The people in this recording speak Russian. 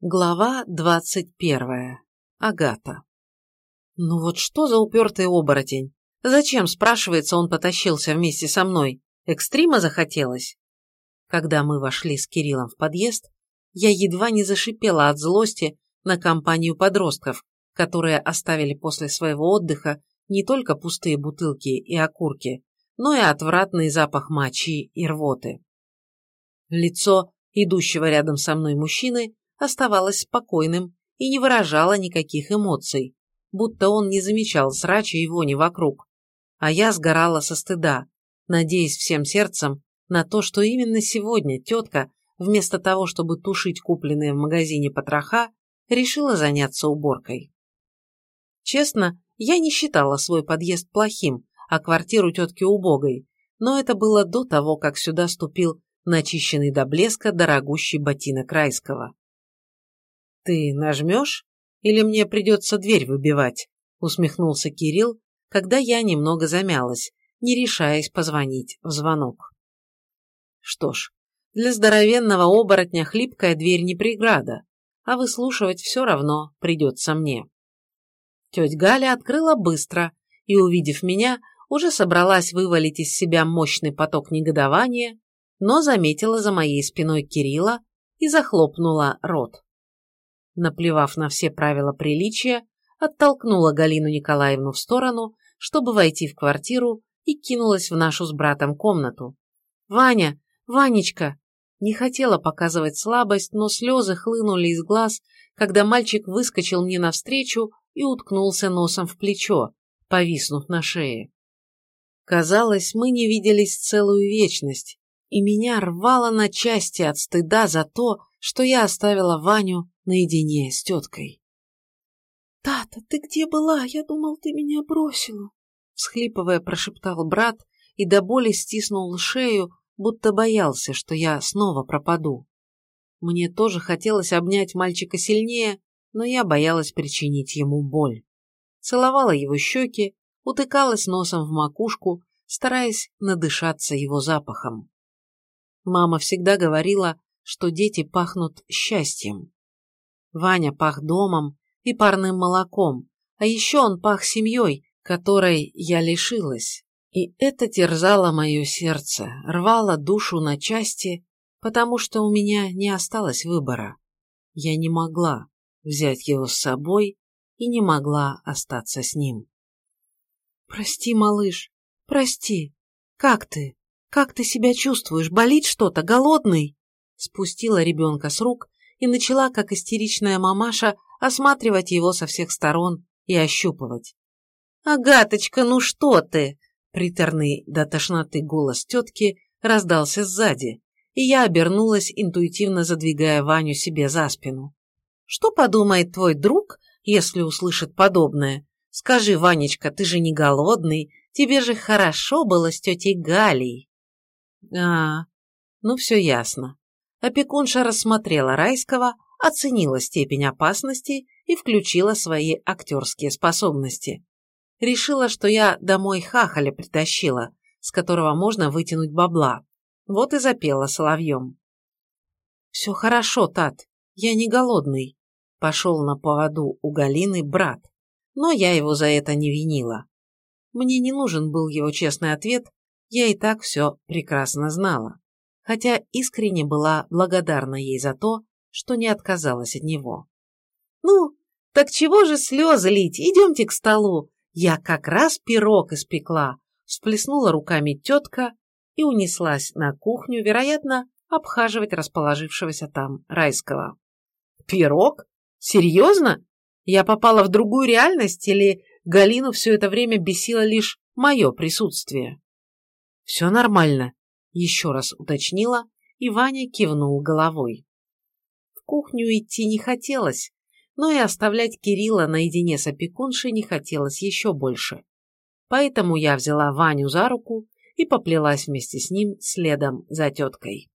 Глава двадцать первая. Агата. Ну вот что за упертый оборотень? Зачем, спрашивается, он потащился вместе со мной? Экстрима захотелось? Когда мы вошли с Кириллом в подъезд, я едва не зашипела от злости на компанию подростков, которые оставили после своего отдыха не только пустые бутылки и окурки, но и отвратный запах мочи и рвоты. Лицо идущего рядом со мной мужчины оставалось спокойным и не выражало никаких эмоций, будто он не замечал срача и вони вокруг. А я сгорала со стыда, надеясь всем сердцем на то, что именно сегодня тетка, вместо того, чтобы тушить купленные в магазине потроха, решила заняться уборкой. Честно, я не считала свой подъезд плохим, а квартиру тетки убогой, но это было до того, как сюда ступил начищенный до блеска дорогущий ботинок райского. «Ты нажмешь? Или мне придется дверь выбивать?» – усмехнулся Кирилл, когда я немного замялась, не решаясь позвонить в звонок. Что ж, для здоровенного оборотня хлипкая дверь не преграда, а выслушивать все равно придется мне. Тетя Галя открыла быстро и, увидев меня, уже собралась вывалить из себя мощный поток негодования, но заметила за моей спиной Кирилла и захлопнула рот наплевав на все правила приличия, оттолкнула Галину Николаевну в сторону, чтобы войти в квартиру и кинулась в нашу с братом комнату. «Ваня! Ванечка!» Не хотела показывать слабость, но слезы хлынули из глаз, когда мальчик выскочил мне навстречу и уткнулся носом в плечо, повиснув на шее. Казалось, мы не виделись целую вечность, и меня рвало на части от стыда за то, что я оставила Ваню наедине с теткой. «Тата, ты где была? Я думал, ты меня бросила!» Схлипывая, прошептал брат и до боли стиснул шею, будто боялся, что я снова пропаду. Мне тоже хотелось обнять мальчика сильнее, но я боялась причинить ему боль. Целовала его щеки, утыкалась носом в макушку, стараясь надышаться его запахом. Мама всегда говорила, что дети пахнут счастьем. Ваня пах домом и парным молоком, а еще он пах семьей, которой я лишилась. И это терзало мое сердце, рвало душу на части, потому что у меня не осталось выбора. Я не могла взять его с собой и не могла остаться с ним. «Прости, малыш, прости. Как ты? Как ты себя чувствуешь? Болит что-то? Голодный?» Спустила ребенка с рук и начала, как истеричная мамаша, осматривать его со всех сторон и ощупывать. «Агаточка, ну что ты?» Приторный до тошноты голос тетки раздался сзади, и я обернулась, интуитивно задвигая Ваню себе за спину. «Что подумает твой друг, если услышит подобное? Скажи, Ванечка, ты же не голодный, тебе же хорошо было с тетей Галей». «А, ну все ясно. Опекунша рассмотрела Райского, оценила степень опасности и включила свои актерские способности. Решила, что я домой хахаля притащила, с которого можно вытянуть бабла. Вот и запела соловьем. «Все хорошо, Тат, я не голодный», – пошел на поводу у Галины брат, но я его за это не винила. Мне не нужен был его честный ответ, я и так все прекрасно знала хотя искренне была благодарна ей за то, что не отказалась от него. «Ну, так чего же слезы лить? Идемте к столу. Я как раз пирог испекла», – всплеснула руками тетка и унеслась на кухню, вероятно, обхаживать расположившегося там райского. «Пирог? Серьезно? Я попала в другую реальность или Галину все это время бесило лишь мое присутствие?» «Все нормально», еще раз уточнила, и Ваня кивнул головой. В кухню идти не хотелось, но и оставлять Кирилла наедине с опекуншей не хотелось еще больше. Поэтому я взяла Ваню за руку и поплелась вместе с ним следом за теткой.